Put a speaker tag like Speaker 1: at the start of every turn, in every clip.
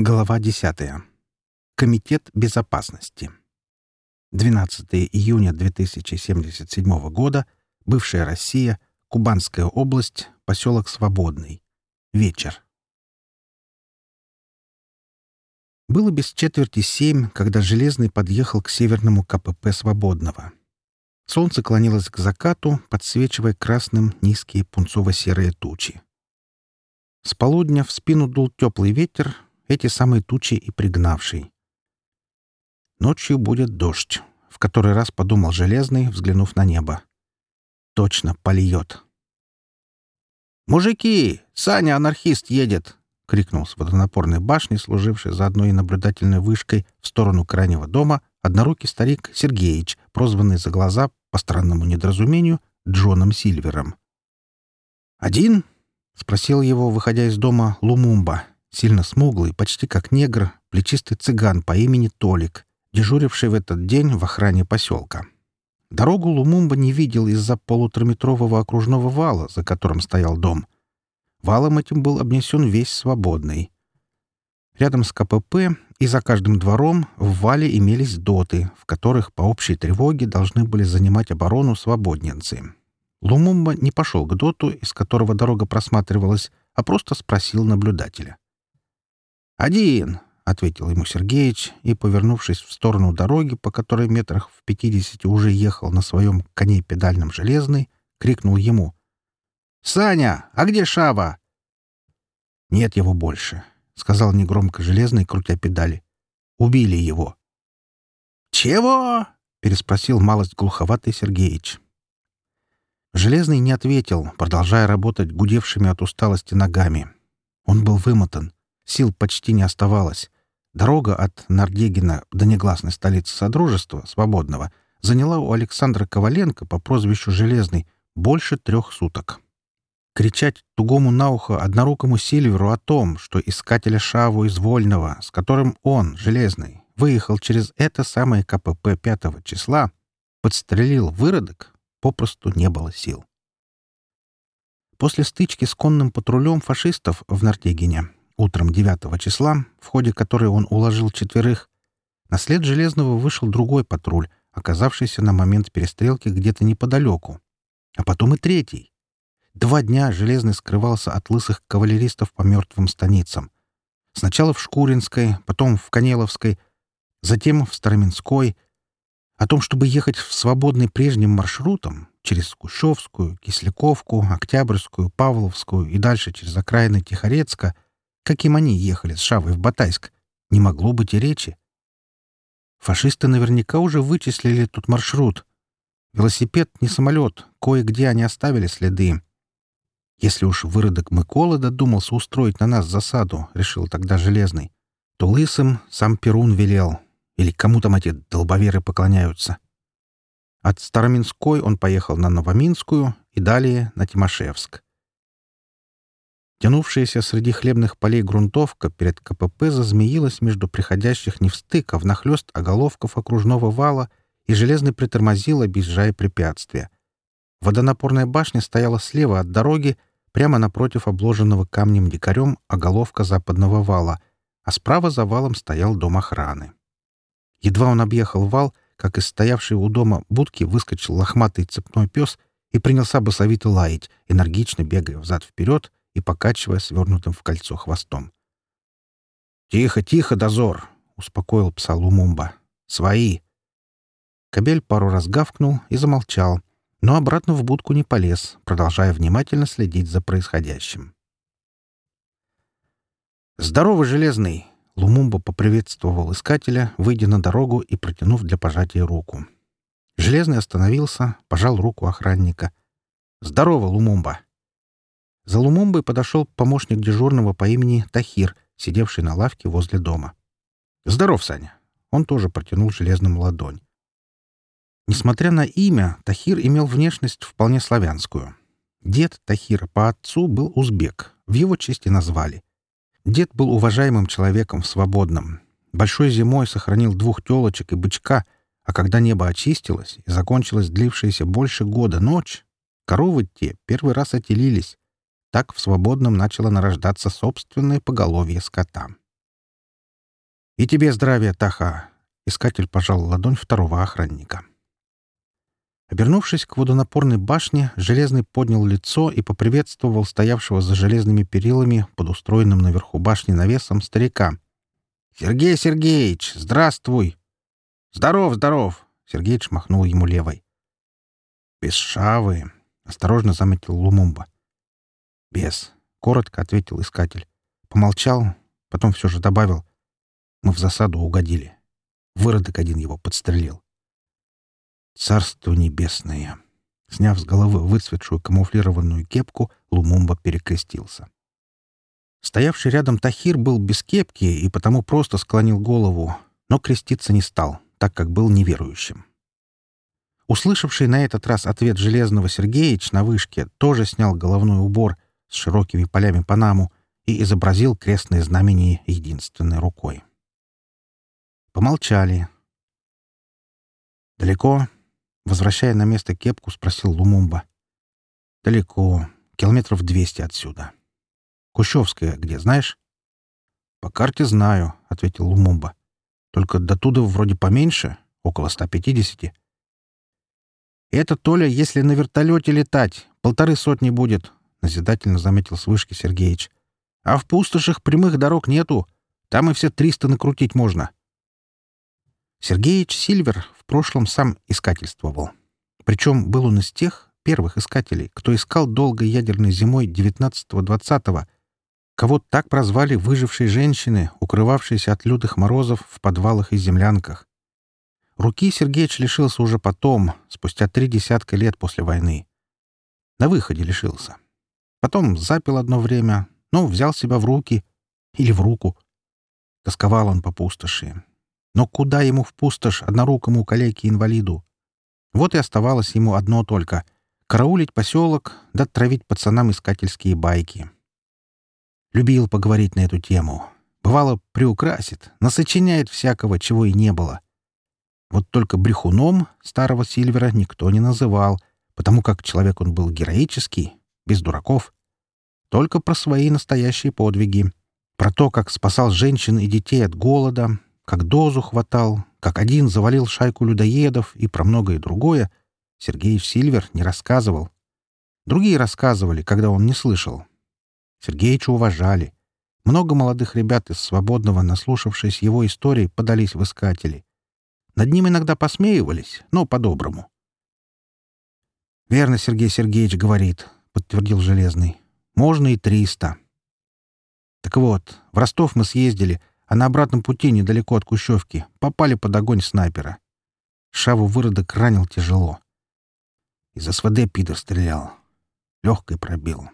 Speaker 1: Глава 10. Комитет безопасности. 12 июня 2077 года. Бывшая Россия. Кубанская область. Поселок Свободный. Вечер. Было без четверти семь, когда Железный подъехал к северному КПП Свободного. Солнце клонилось к закату, подсвечивая красным низкие пунцово-серые тучи. С полудня в спину дул теплый ветер, эти самые тучи и пригнавший. Ночью будет дождь, в который раз подумал Железный, взглянув на небо. Точно польет. «Мужики! Саня, анархист, едет!» — крикнул с водонапорной башни, служившей заодно и наблюдательной вышкой в сторону крайнего дома, однорукий старик Сергеич, прозванный за глаза, по странному недоразумению, Джоном Сильвером. «Один?» — спросил его, выходя из дома, Лумумба, Сильно смуглый, почти как негр, плечистый цыган по имени Толик, дежуривший в этот день в охране поселка. Дорогу Лумумба не видел из-за полутораметрового окружного вала, за которым стоял дом. Валом этим был обнесен весь свободный. Рядом с КПП и за каждым двором в вале имелись доты, в которых по общей тревоге должны были занимать оборону свободненцы. Лумумба не пошел к доту, из которого дорога просматривалась, а просто спросил наблюдателя. «Один!» — ответил ему Сергеич и, повернувшись в сторону дороги, по которой метрах в пятидесяти уже ехал на своем коне педальном железный, крикнул ему. «Саня, а где Шава? «Нет его больше», — сказал негромко железный, крутя педали. «Убили его».
Speaker 2: «Чего?» — переспросил малость глуховатый Сергеич.
Speaker 1: Железный не ответил, продолжая работать гудевшими от усталости ногами. Он был вымотан. Сил почти не оставалось. Дорога от Нардегина до негласной столицы Содружества, Свободного, заняла у Александра Коваленко по прозвищу «Железный» больше трех суток. Кричать тугому на ухо однорукому Сильверу о том, что искателя Шаву из Вольного, с которым он, Железный, выехал через это самое КПП 5 числа, подстрелил выродок, попросту не было сил. После стычки с конным патрулем фашистов в Нортегине утром 9 числа, в ходе которой он уложил четверых, на след Железного вышел другой патруль, оказавшийся на момент перестрелки где-то неподалеку. А потом и третий. Два дня Железный скрывался от лысых кавалеристов по мертвым станицам. Сначала в Шкуринской, потом в Канеловской, затем в Староминской. О том, чтобы ехать в свободный прежним маршрутом, через Кущевскую, Кисляковку, Октябрьскую, Павловскую и дальше через окраины Тихорецка — Каким они ехали с Шавой в Батайск? Не могло быть и речи. Фашисты наверняка уже вычислили тут маршрут. Велосипед не самолет, кое-где они оставили следы. Если уж выродок Микола додумался устроить на нас засаду, решил тогда Железный, то лысым сам Перун велел. Или кому там эти долбоверы поклоняются? От Староминской он поехал на Новоминскую и далее на Тимошевск. Тянувшаяся среди хлебных полей грунтовка перед КПП зазмеилась между приходящих не встык, а в внахлёст оголовков окружного вала, и железный притормозил, объезжая препятствия. Водонапорная башня стояла слева от дороги, прямо напротив обложенного камнем дикарем оголовка западного вала, а справа за валом стоял дом охраны. Едва он объехал вал, как из стоявшей у дома будки выскочил лохматый цепной пес и принялся босовито лаять, энергично бегая взад-вперед — и покачивая свернутым в кольцо хвостом. «Тихо, тихо, дозор!» — успокоил пса Лумумба. «Свои!» Кабель пару раз гавкнул и замолчал, но обратно в будку не полез, продолжая внимательно следить за происходящим. «Здорово, Железный!» — Лумумба поприветствовал искателя, выйдя на дорогу и протянув для пожатия руку. Железный остановился, пожал руку охранника. «Здорово, Лумумба!» За Лумумбой подошел помощник дежурного по имени Тахир, сидевший на лавке возле дома. «Здоров, Саня!» Он тоже протянул железным ладонь. Несмотря на имя, Тахир имел внешность вполне славянскую. Дед Тахира по отцу был узбек, в его честь и назвали. Дед был уважаемым человеком в свободном. Большой зимой сохранил двух телочек и бычка, а когда небо очистилось и закончилась длившаяся больше года ночь, коровы те первый раз отелились, так в свободном начало нарождаться собственное поголовье скота. «И тебе здравия, Таха!» — искатель пожал ладонь второго охранника. Обернувшись к водонапорной башне, Железный поднял лицо и поприветствовал стоявшего за железными перилами под устроенным наверху башни навесом старика. «Сергей Сергеевич, здравствуй!» «Здоров, здоров!» — Сергеич махнул ему левой. «Без шавы!» — осторожно заметил Лумумба. «Без», — коротко ответил искатель. Помолчал, потом все же добавил. «Мы в засаду угодили. Выродок один его подстрелил». «Царство небесное!» Сняв с головы выцветшую камуфлированную кепку, Лумумба перекрестился. Стоявший рядом Тахир был без кепки и потому просто склонил голову, но креститься не стал, так как был неверующим. Услышавший на этот раз ответ Железного Сергеич на вышке тоже снял головной убор — с широкими полями Панаму и изобразил крестное знамение единственной рукой. Помолчали. «Далеко?» — возвращая на место кепку, спросил Лумумба. «Далеко. Километров двести отсюда. Кущевская где, знаешь?» «По карте знаю», — ответил Лумумба. «Только до туда вроде поменьше, около 150. «Это, Толя, если на вертолете летать, полторы сотни будет», — назидательно заметил с вышки Сергеич. «А в пустошах прямых дорог нету. Там и все триста накрутить можно». Сергеич Сильвер в прошлом сам искательствовал. Причем был он из тех первых искателей, кто искал долго ядерной зимой 19-20-го, кого так прозвали выжившие женщины, укрывавшиеся от лютых морозов в подвалах и землянках. Руки Сергеич лишился уже потом, спустя три десятка лет после войны. На выходе лишился. Потом запил одно время, но взял себя в руки. Или в руку. Тосковал он по пустоши. Но куда ему в пустошь однорукому калеке-инвалиду? Вот и оставалось ему одно только — караулить поселок да травить пацанам искательские байки. Любил поговорить на эту тему. Бывало, приукрасит, насочиняет всякого, чего и не было. Вот только брехуном старого Сильвера никто не называл, потому как человек он был героический, без дураков. Только про свои настоящие подвиги. Про то, как спасал женщин и детей от голода, как дозу хватал, как один завалил шайку людоедов и про многое другое, Сергеев Сильвер не рассказывал. Другие рассказывали, когда он не слышал. Сергеича уважали. Много молодых ребят из «Свободного», наслушавшись его истории, подались в искатели. Над ним иногда посмеивались, но по-доброму. «Верно Сергей Сергеевич говорит подтвердил Железный. «Можно и триста». «Так вот, в Ростов мы съездили, а на обратном пути недалеко от Кущевки попали под огонь снайпера. Шаву выродок ранил тяжело. Из СВД пидор стрелял. Легкой пробил.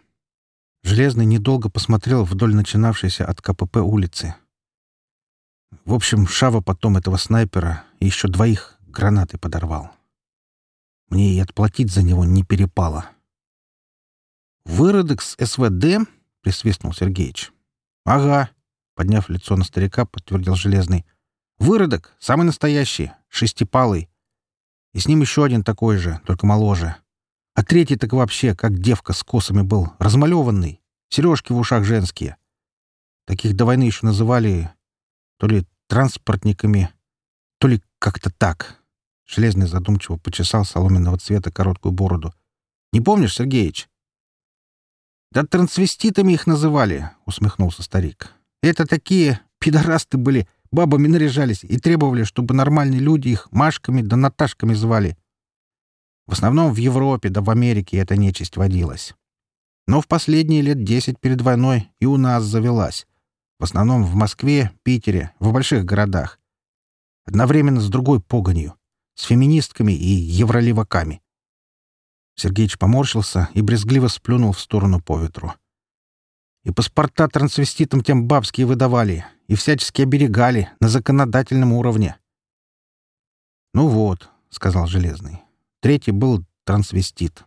Speaker 1: Железный недолго посмотрел вдоль начинавшейся от КПП улицы. В общем, Шава потом этого снайпера и еще двоих гранаты подорвал. Мне и отплатить за него не перепало. «Выродок с СВД?» — присвистнул Сергеич. «Ага», — подняв лицо на старика, подтвердил Железный. «Выродок, самый настоящий, шестипалый. И с ним еще один такой же, только моложе. А третий так вообще, как девка с косами был, размалеванный, сережки в ушах женские. Таких до войны еще называли то ли транспортниками, то ли как-то так». Железный задумчиво почесал соломенного цвета короткую бороду. «Не помнишь, Сергеич?» «Да трансвеститами их называли», — усмехнулся старик. «Это такие пидорасты были, бабами наряжались и требовали, чтобы нормальные люди их Машками да Наташками звали. В основном в Европе да в Америке эта нечисть водилась. Но в последние лет десять перед войной и у нас завелась. В основном в Москве, Питере, в больших городах. Одновременно с другой погонью, с феминистками и евролеваками. Сергеич поморщился и брезгливо сплюнул в сторону по ветру. И паспорта трансвеститам тем бабские выдавали, и всячески оберегали на законодательном уровне. «Ну вот», — сказал Железный. Третий был трансвестит.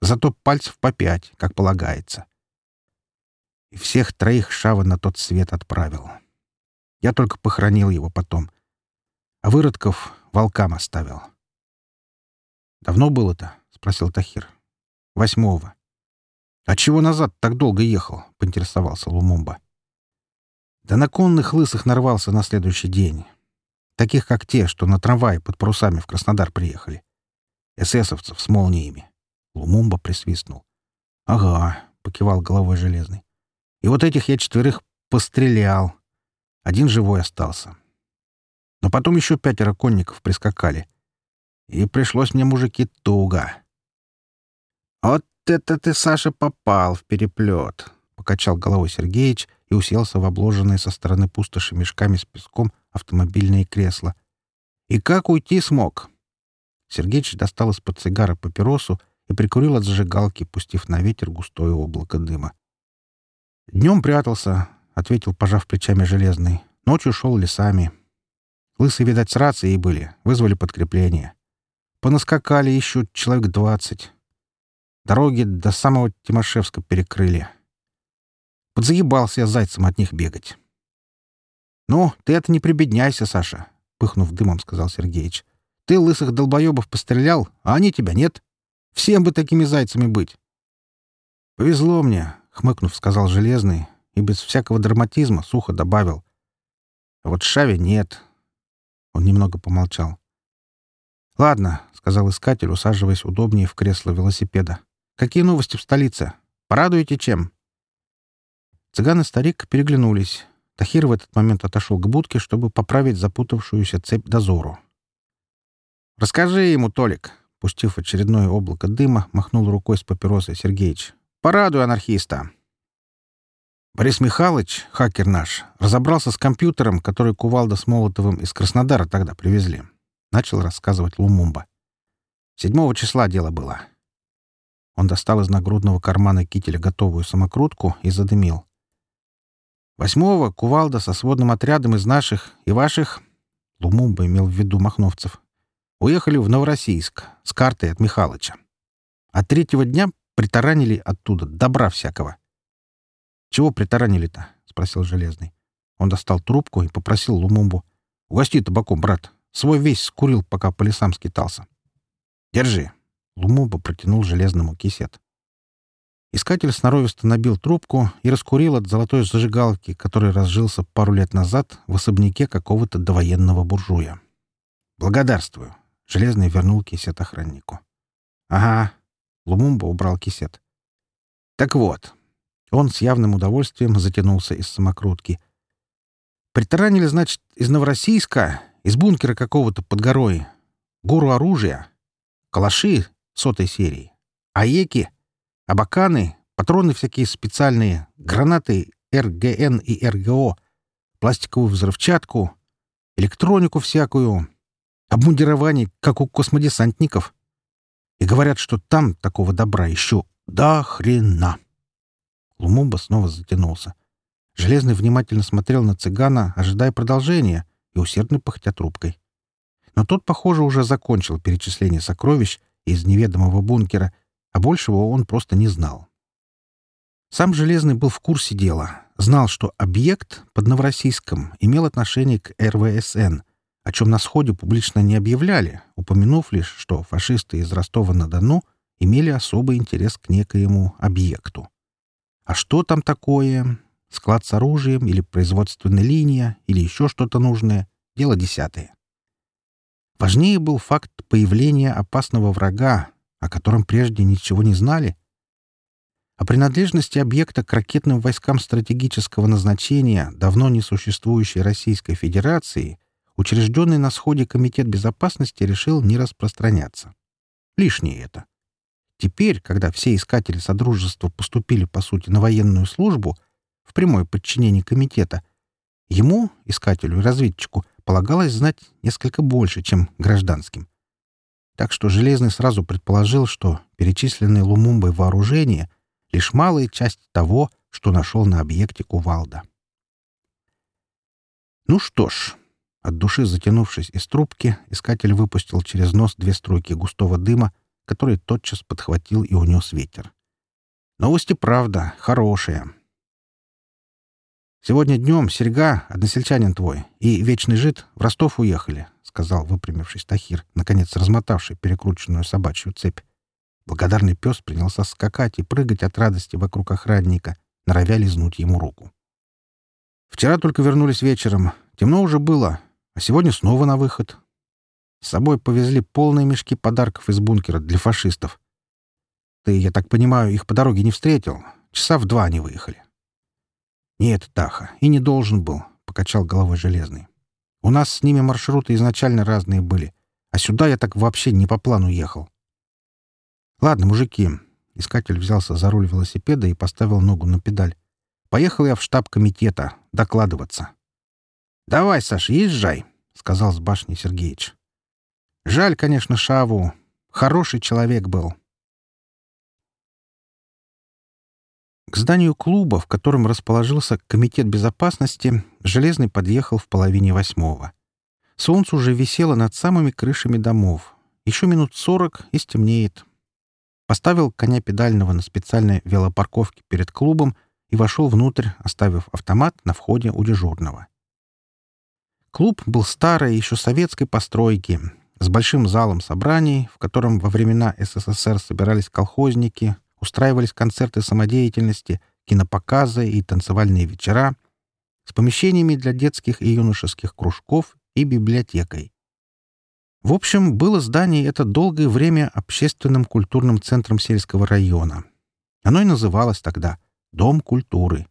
Speaker 1: Зато пальцев по пять, как полагается. И всех троих Шава на тот свет отправил. Я только похоронил его потом. А выродков волкам оставил. Давно было-то? спросил Тахир. «Восьмого». «А чего назад так долго ехал?» — поинтересовался Лумумба. «Да на конных лысых нарвался на следующий день. Таких, как те, что на трамвае под парусами в Краснодар приехали. Эсэсовцев с молниями». Лумумба присвистнул. «Ага», — покивал головой Железный. «И вот этих я четверых пострелял. Один живой остался. Но потом еще пятеро конников прискакали. И пришлось мне, мужики, туго». «Вот это ты, Саша, попал в переплет!» — покачал головой Сергеич и уселся в обложенные со стороны пустоши мешками с песком автомобильные кресла. «И как уйти смог?» Сергеич достал из-под цигара папиросу и прикурил от зажигалки, пустив на ветер густое облако дыма. «Днем прятался», — ответил, пожав плечами Железный. «Ночью шел лесами. Лысы, видать, с рацией были, вызвали подкрепление. Понаскакали еще человек двадцать. Дороги до самого Тимошевска перекрыли. Подзаебался я зайцем от них бегать. «Ну, ты это не прибедняйся, Саша», — пыхнув дымом, сказал Сергеич. «Ты лысых долбоебов пострелял, а они тебя нет. Всем бы такими зайцами быть». «Повезло мне», — хмыкнув, сказал Железный и без всякого драматизма сухо добавил. «А вот Шави нет». Он немного помолчал. «Ладно», — сказал искатель, усаживаясь удобнее в кресло велосипеда. Какие новости в столице? Порадуете чем?» Цыган и старик переглянулись. Тахир в этот момент отошел к будке, чтобы поправить запутавшуюся цепь дозору. «Расскажи ему, Толик!» — пустив очередное облако дыма, махнул рукой с папиросой Сергеич. «Порадуй анархиста!» Борис Михайлович, хакер наш, разобрался с компьютером, который Кувалда с Молотовым из Краснодара тогда привезли. Начал рассказывать Лумумба. Седьмого числа дело было. Он достал из нагрудного кармана кителя готовую самокрутку и задымил. «Восьмого кувалда со сводным отрядом из наших и ваших...» Лумумба имел в виду махновцев. «Уехали в Новороссийск с картой от Михалыча. А третьего дня притаранили оттуда добра всякого». «Чего притаранили-то?» — спросил Железный. Он достал трубку и попросил Лумумбу. «Угости табаком, брат. Свой весь скурил, пока по лесам скитался. Держи, Лумуба протянул железному кисет. Искатель сноровисто набил трубку и раскурил от золотой зажигалки, который разжился пару лет назад в особняке какого-то довоенного буржуя. «Благодарствую!» — Железный вернул кисет охраннику. «Ага!» — Лумумба убрал кисет. «Так вот!» — он с явным удовольствием затянулся из самокрутки. «Притаранили, значит, из Новороссийска, из бункера какого-то под горой, гору оружия, калаши сотой серии. Аеки, абаканы, патроны всякие специальные, гранаты РГН и РГО, пластиковую взрывчатку, электронику всякую, обмундирование, как у космодесантников. И говорят, что там такого добра еще до хрена. Лумумба снова затянулся. Железный внимательно смотрел на цыгана, ожидая продолжения, и усердно пыхтя трубкой. Но тот, похоже, уже закончил перечисление сокровищ из неведомого бункера, а большего он просто не знал. Сам Железный был в курсе дела, знал, что объект под Новороссийском имел отношение к РВСН, о чем на сходе публично не объявляли, упомянув лишь, что фашисты из Ростова-на-Дону имели особый интерес к некоему объекту. А что там такое? Склад с оружием или производственная линия или еще что-то нужное? Дело десятое. Важнее был факт появления опасного врага, о котором прежде ничего не знали. О принадлежности объекта к ракетным войскам стратегического назначения давно несуществующей Российской Федерации учрежденный на сходе Комитет безопасности решил не распространяться. Лишнее это. Теперь, когда все искатели Содружества поступили, по сути, на военную службу, в прямое подчинение комитета, ему, искателю и разведчику, полагалось знать несколько больше, чем гражданским. Так что Железный сразу предположил, что перечисленные Лумумбой вооружения — лишь малая часть того, что нашел на объекте Кувалда. Ну что ж, от души затянувшись из трубки, искатель выпустил через нос две струйки густого дыма, который тотчас подхватил и унес ветер. Новости, правда, хорошие. «Сегодня днем Серьга, односельчанин твой, и вечный жид в Ростов уехали», — сказал, выпрямившись Тахир, наконец размотавший перекрученную собачью цепь. Благодарный пес принялся скакать и прыгать от радости вокруг охранника, норовя лизнуть ему руку. «Вчера только вернулись вечером. Темно уже было, а сегодня снова на выход. С собой повезли полные мешки подарков из бункера для фашистов. Ты, я так понимаю, их по дороге не встретил. Часа в два они выехали. «Нет, Таха, и не должен был», — покачал головой Железный. «У нас с ними маршруты изначально разные были, а сюда я так вообще не по плану ехал». «Ладно, мужики», — искатель взялся за руль велосипеда и поставил ногу на педаль. «Поехал я в штаб комитета докладываться». «Давай, Саш, езжай», — сказал с башни Сергеич. «Жаль, конечно, Шаву. Хороший человек был, К зданию клуба, в котором расположился Комитет безопасности, Железный подъехал в половине восьмого. Солнце уже висело над самыми крышами домов. Еще минут сорок и стемнеет. Поставил коня педального на специальной велопарковке перед клубом и вошел внутрь, оставив автомат на входе у дежурного. Клуб был старой, еще советской постройки, с большим залом собраний, в котором во времена СССР собирались колхозники, устраивались концерты самодеятельности, кинопоказы и танцевальные вечера с помещениями для детских и юношеских кружков и библиотекой. В общем, было здание это долгое время общественным культурным центром сельского района. Оно и называлось тогда «Дом культуры».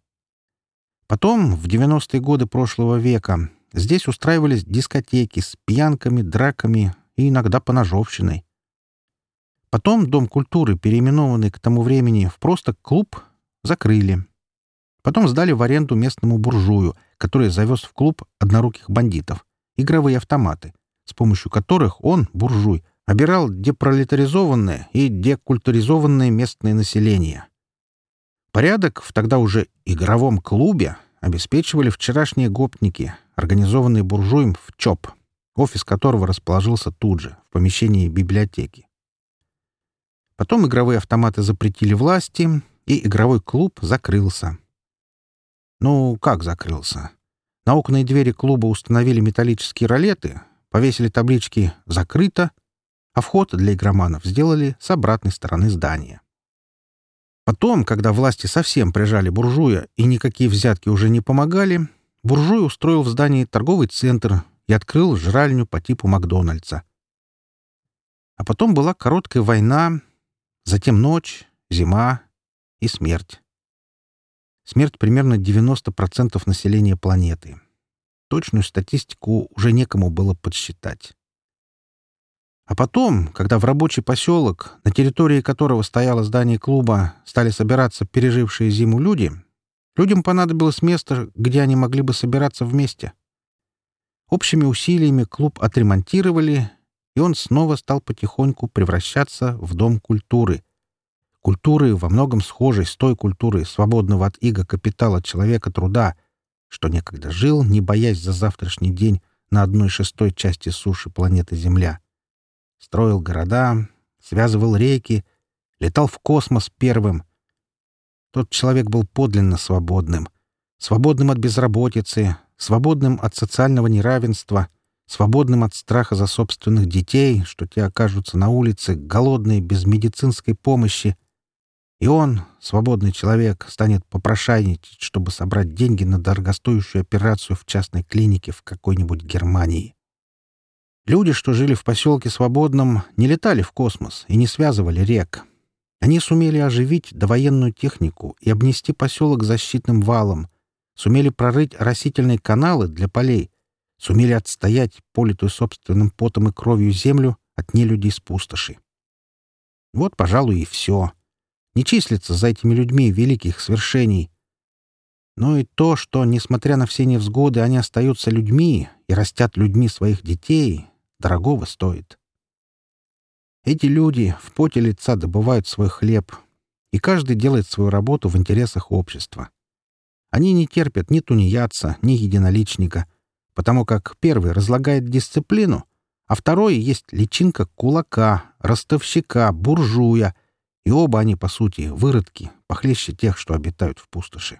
Speaker 1: Потом, в 90-е годы прошлого века, здесь устраивались дискотеки с пьянками, драками и иногда поножовщиной. Потом Дом культуры, переименованный к тому времени в просто клуб, закрыли. Потом сдали в аренду местному буржую, который завез в клуб одноруких бандитов, игровые автоматы, с помощью которых он, буржуй, обирал депролетаризованное и декультуризованное местное население. Порядок в тогда уже игровом клубе обеспечивали вчерашние гопники, организованные буржуем в ЧОП, офис которого расположился тут же, в помещении библиотеки. Потом игровые автоматы запретили власти, и игровой клуб закрылся. Ну, как закрылся? На окна и двери клуба установили металлические ролеты, повесили таблички «Закрыто», а вход для игроманов сделали с обратной стороны здания. Потом, когда власти совсем прижали буржуя и никакие взятки уже не помогали, буржуй устроил в здании торговый центр и открыл жральню по типу Макдональдса. А потом была короткая война, Затем ночь, зима и смерть. Смерть примерно 90% населения планеты. Точную статистику уже некому было подсчитать. А потом, когда в рабочий поселок, на территории которого стояло здание клуба, стали собираться пережившие зиму люди, людям понадобилось место, где они могли бы собираться вместе. Общими усилиями клуб отремонтировали, и он снова стал потихоньку превращаться в дом культуры. Культуры во многом схожей с той культурой свободного от иго капитала человека труда, что некогда жил, не боясь за завтрашний день, на одной шестой части суши планеты Земля. Строил города, связывал реки, летал в космос первым. Тот человек был подлинно свободным. Свободным от безработицы, свободным от социального неравенства — свободным от страха за собственных детей, что те окажутся на улице, голодные, без медицинской помощи. И он, свободный человек, станет попрошайничать, чтобы собрать деньги на дорогостоящую операцию в частной клинике в какой-нибудь Германии. Люди, что жили в поселке Свободном, не летали в космос и не связывали рек. Они сумели оживить довоенную технику и обнести поселок защитным валом, сумели прорыть растительные каналы для полей, сумели отстоять политую собственным потом и кровью землю от нелюдей с пустоши. Вот, пожалуй, и все. Не числится за этими людьми великих свершений. Но и то, что, несмотря на все невзгоды, они остаются людьми и растят людьми своих детей, дорогого стоит. Эти люди в поте лица добывают свой хлеб, и каждый делает свою работу в интересах общества. Они не терпят ни тунеядца, ни единоличника — потому как первый разлагает дисциплину, а второй есть личинка кулака, ростовщика, буржуя, и оба они, по сути, выродки, похлеще тех, что обитают в пустоши.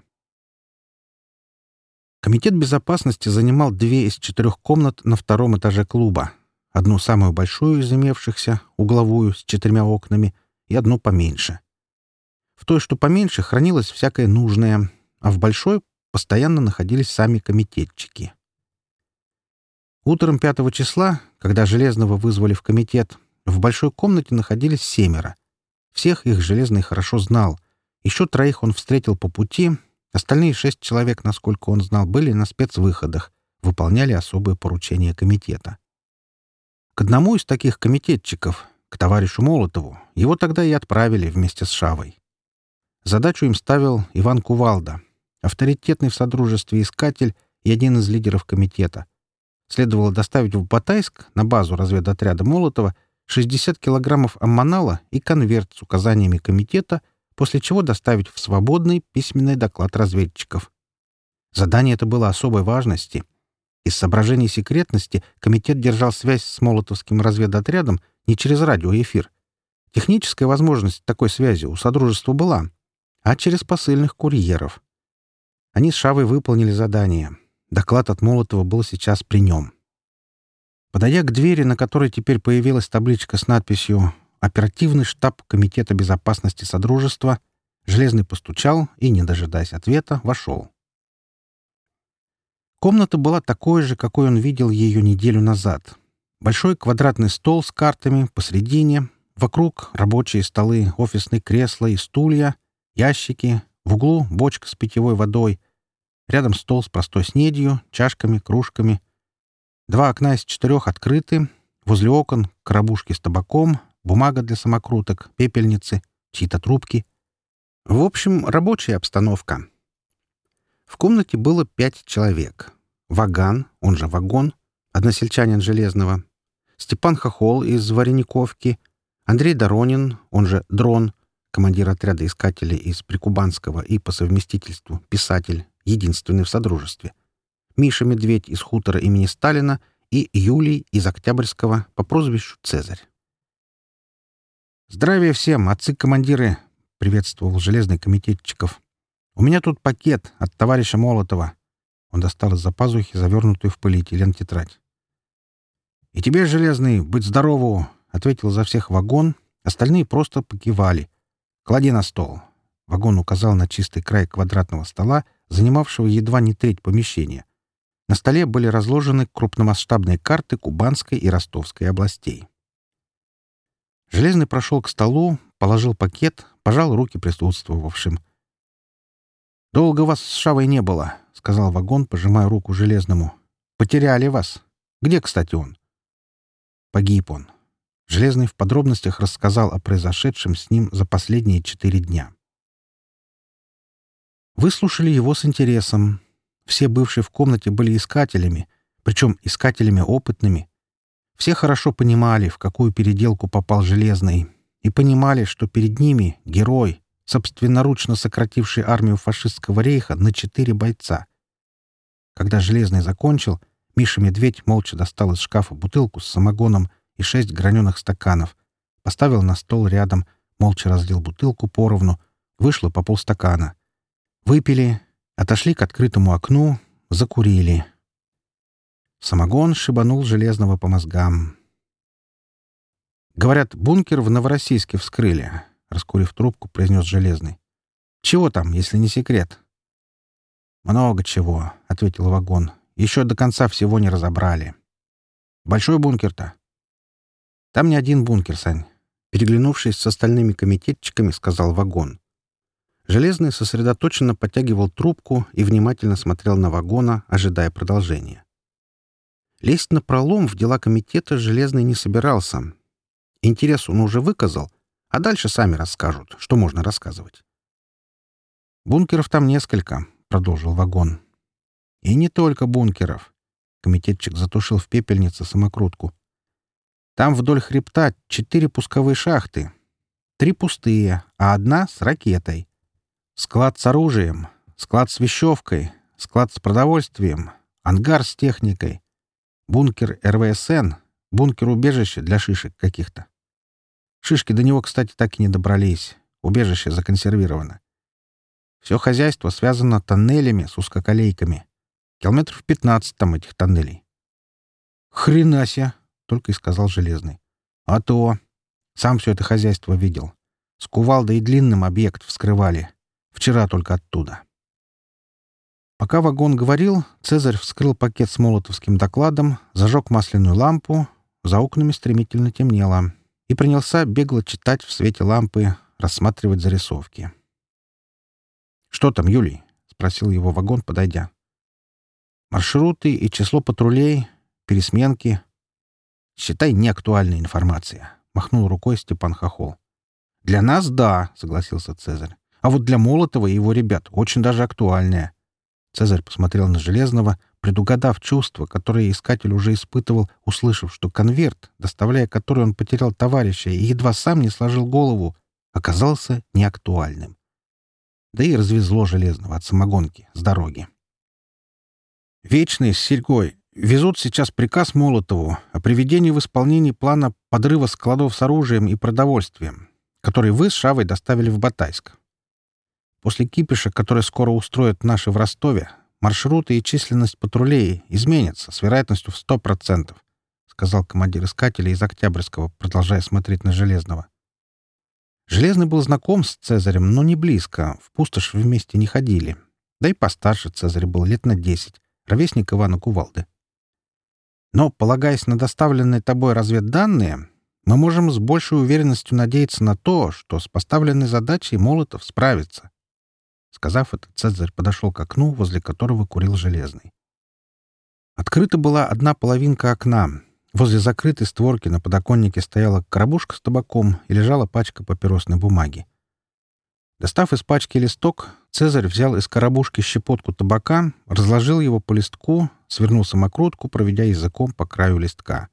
Speaker 1: Комитет безопасности занимал две из четырех комнат на втором этаже клуба, одну самую большую из имевшихся, угловую, с четырьмя окнами, и одну поменьше. В той, что поменьше, хранилось всякое нужное, а в большой постоянно находились сами комитетчики — Утром пятого числа, когда Железного вызвали в комитет, в большой комнате находились семеро. Всех их Железный хорошо знал. Еще троих он встретил по пути, остальные шесть человек, насколько он знал, были на спецвыходах, выполняли особые поручения комитета. К одному из таких комитетчиков, к товарищу Молотову, его тогда и отправили вместе с Шавой. Задачу им ставил Иван Кувалда, авторитетный в Содружестве искатель и один из лидеров комитета — Следовало доставить в Батайск, на базу разведотряда Молотова, 60 килограммов аммонала и конверт с указаниями комитета, после чего доставить в свободный письменный доклад разведчиков. Задание это было особой важности. Из соображений секретности комитет держал связь с молотовским разведотрядом не через радиоэфир. Техническая возможность такой связи у Содружества была, а через посыльных курьеров. Они с Шавой выполнили задание — Доклад от Молотова был сейчас при нем. Подойдя к двери, на которой теперь появилась табличка с надписью «Оперативный штаб Комитета безопасности Содружества», Железный постучал и, не дожидаясь ответа, вошел. Комната была такой же, какой он видел ее неделю назад. Большой квадратный стол с картами посредине, вокруг рабочие столы, офисные кресла и стулья, ящики, в углу бочка с питьевой водой — Рядом стол с простой снедью, чашками, кружками. Два окна из четырех открыты. Возле окон — коробушки с табаком, бумага для самокруток, пепельницы, чьи-то трубки. В общем, рабочая обстановка. В комнате было пять человек. Ваган, он же вагон, односельчанин Железного, Степан Хохол из Варениковки, Андрей Доронин, он же Дрон, командир отряда искателей из Прикубанского и по совместительству писатель единственный в Содружестве. Миша Медведь из хутора имени Сталина и Юлий из Октябрьского по прозвищу Цезарь. «Здравия всем, отцы-командиры!» — приветствовал железный комитетчиков. «У меня тут пакет от товарища Молотова». Он достал из-за пазухи завернутую в полиэтилен тетрадь. «И тебе, железный, быть здорову!» — ответил за всех вагон. Остальные просто покивали. «Клади на стол». Вагон указал на чистый край квадратного стола, занимавшего едва не треть помещения. На столе были разложены крупномасштабные карты Кубанской и Ростовской областей. Железный прошел к столу, положил пакет, пожал руки присутствовавшим. «Долго вас с Шавой не было», — сказал вагон, пожимая руку Железному. «Потеряли вас. Где, кстати, он?» Погиб он. Железный в подробностях рассказал о произошедшем с ним за последние четыре дня. Выслушали его с интересом. Все бывшие в комнате были искателями, причем искателями опытными. Все хорошо понимали, в какую переделку попал Железный, и понимали, что перед ними герой, собственноручно сокративший армию фашистского рейха на четыре бойца. Когда Железный закончил, Миша Медведь молча достал из шкафа бутылку с самогоном и шесть граненых стаканов, поставил на стол рядом, молча разлил бутылку поровну, вышло по полстакана — Выпили, отошли к открытому окну, закурили. Самогон шибанул Железного по мозгам. «Говорят, бункер в Новороссийске вскрыли», — раскурив трубку, произнес Железный. «Чего там, если не секрет?» «Много чего», — ответил вагон. «Еще до конца всего не разобрали». «Большой бункер-то?» «Там не один бункер, Сань», — переглянувшись с остальными комитетчиками, сказал вагон. Железный сосредоточенно подтягивал трубку и внимательно смотрел на вагона, ожидая продолжения. Лезть на пролом в дела комитета Железный не собирался. Интерес он уже выказал, а дальше сами расскажут, что можно рассказывать. «Бункеров там несколько», — продолжил вагон. «И не только бункеров». Комитетчик затушил в пепельнице самокрутку. «Там вдоль хребта четыре пусковые шахты. Три пустые, а одна с ракетой. Склад с оружием, склад с вещевкой, склад с продовольствием, ангар с техникой, бункер РВСН, бункер-убежище для шишек каких-то. Шишки до него, кстати, так и не добрались. Убежище законсервировано. Все хозяйство связано тоннелями с узкоколейками. Километров 15 там этих тоннелей. «Хрена себе!» — только и сказал Железный. «А то! Сам все это хозяйство видел. С кувалдой и длинным объект вскрывали. Вчера только оттуда. Пока вагон говорил, Цезарь вскрыл пакет с молотовским докладом, зажег масляную лампу, за окнами стремительно темнело, и принялся бегло читать в свете лампы, рассматривать зарисовки. «Что там, Юлий?» — спросил его вагон, подойдя. «Маршруты и число патрулей, пересменки. Считай, неактуальная информация», — махнул рукой Степан Хохол. «Для нас — да», — согласился Цезарь а вот для Молотова и его ребят очень даже актуальная. Цезарь посмотрел на Железного, предугадав чувство, которое искатель уже испытывал, услышав, что конверт, доставляя который он потерял товарища и едва сам не сложил голову, оказался неактуальным. Да и развезло Железного от самогонки с дороги. Вечный с Серьгой везут сейчас приказ Молотову о приведении в исполнение плана подрыва складов с оружием и продовольствием, который вы с Шавой доставили в Батайск. После кипиша, который скоро устроят наши в Ростове, маршруты и численность патрулей изменятся с вероятностью в 100%, — сказал командир искателя из Октябрьского, продолжая смотреть на Железного. Железный был знаком с Цезарем, но не близко, в пустошь вместе не ходили. Да и постарше Цезарь был лет на десять, ровесник Ивана Кувалды. Но, полагаясь на доставленные тобой разведданные, мы можем с большей уверенностью надеяться на то, что с поставленной задачей Молотов справится. Сказав это, Цезарь подошел к окну, возле которого курил Железный. Открыта была одна половинка окна. Возле закрытой створки на подоконнике стояла коробушка с табаком и лежала пачка папиросной бумаги. Достав из пачки листок, Цезарь взял из коробушки щепотку табака, разложил его по листку, свернул самокрутку, проведя языком по краю листка.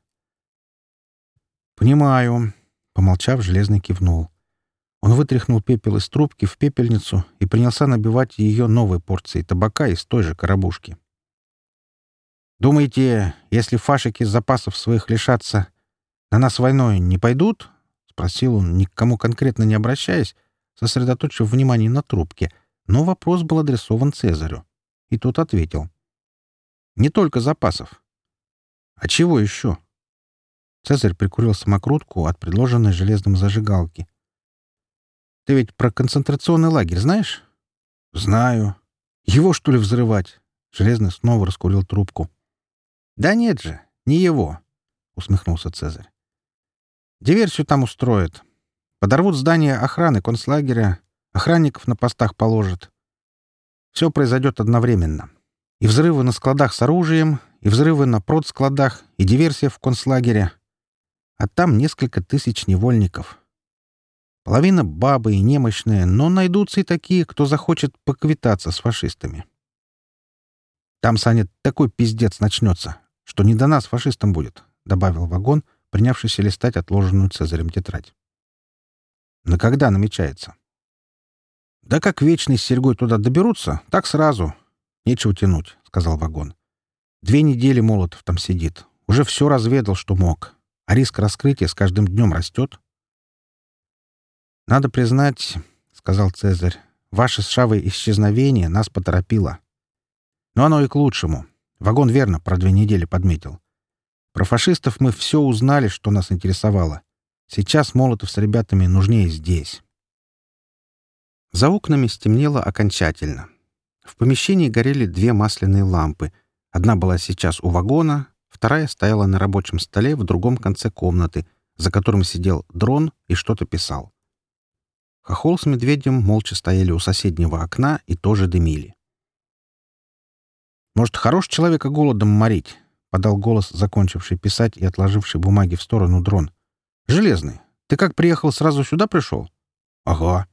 Speaker 1: «Понимаю», — помолчав, Железный кивнул. Он вытряхнул пепел из трубки в пепельницу и принялся набивать ее новой порцией табака из той же коробушки. «Думаете, если фашики запасов своих лишатся, на нас войной не пойдут?» — спросил он, никому конкретно не обращаясь, сосредоточив внимание на трубке, но вопрос был адресован Цезарю. И тот ответил. «Не только запасов. А чего еще?» Цезарь прикурил самокрутку от предложенной железным зажигалки — ты ведь про концентрационный лагерь знаешь? — Знаю. Его, что ли, взрывать? Железный снова раскурил трубку. — Да нет же, не его, — усмехнулся Цезарь. — Диверсию там устроят. Подорвут здание охраны концлагеря, охранников на постах положат. Все произойдет одновременно. И взрывы на складах с оружием, и взрывы на продскладах, и диверсия в концлагере. А там несколько тысяч невольников. Лавина бабы и немощная, но найдутся и такие, кто захочет поквитаться с фашистами. Там, Саня, такой пиздец начнется, что не до нас фашистам будет, — добавил вагон, принявшийся листать отложенную Цезарем тетрадь. На когда намечается? Да как вечный с серьгой туда доберутся, так сразу. Нечего тянуть, — сказал вагон. Две недели Молотов там сидит. Уже все разведал, что мог. А риск раскрытия с каждым днем растет, «Надо признать, — сказал Цезарь, — ваше с Шавой исчезновение нас поторопило. Но оно и к лучшему. Вагон верно про две недели подметил. Про фашистов мы все узнали, что нас интересовало. Сейчас Молотов с ребятами нужнее здесь». За окнами стемнело окончательно. В помещении горели две масляные лампы. Одна была сейчас у вагона, вторая стояла на рабочем столе в другом конце комнаты, за которым сидел дрон и что-то писал а Холл с медведем молча стояли у соседнего окна и тоже дымили. «Может, хорош человека голодом морить?» — подал голос, закончивший писать и отложивший бумаги в сторону дрон. «Железный, ты как приехал, сразу сюда пришел?» «Ага».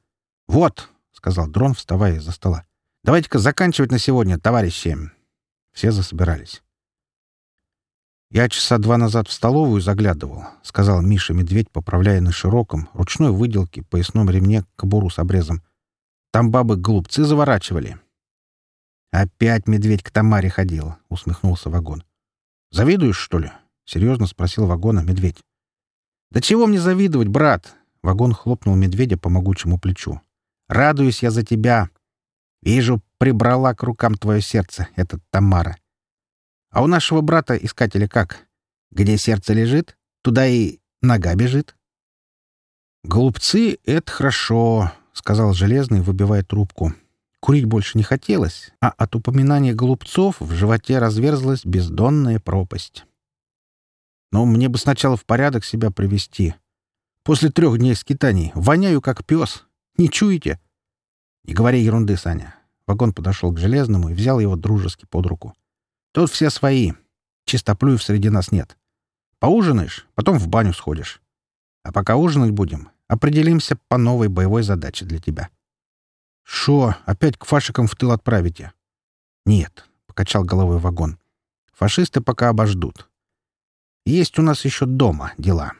Speaker 1: «Вот», — сказал дрон, вставая из-за стола. «Давайте-ка заканчивать на сегодня, товарищи». Все засобирались. «Я часа два назад в столовую заглядывал», — сказал Миша Медведь, поправляя на широком, ручной выделке, поясном ремне кобуру с обрезом. «Там бабы голубцы заворачивали». «Опять медведь к Тамаре ходил», — усмехнулся вагон. «Завидуешь, что ли?» — серьезно спросил вагона медведь. «Да чего мне завидовать, брат?» — вагон хлопнул медведя по могучему плечу. «Радуюсь я за тебя. Вижу, прибрала к рукам твое сердце, этот Тамара. А у нашего брата-искателя как? Где сердце лежит, туда и нога бежит. «Голубцы — это хорошо», — сказал Железный, выбивая трубку. Курить больше не хотелось, а от упоминания голубцов в животе разверзлась бездонная пропасть. «Но мне бы сначала в порядок себя привести. После трех дней скитаний воняю, как пес. Не чуете?» «Не говори ерунды, Саня». Вагон подошел к Железному и взял его дружески под руку. Тут все свои. Чистоплюев среди нас нет. Поужинаешь, потом в баню сходишь. А пока ужинать будем, определимся по новой боевой задаче для тебя. — Шо, опять к фашикам в тыл отправите? — Нет, — покачал головой вагон. — Фашисты пока обождут. Есть у нас еще дома дела.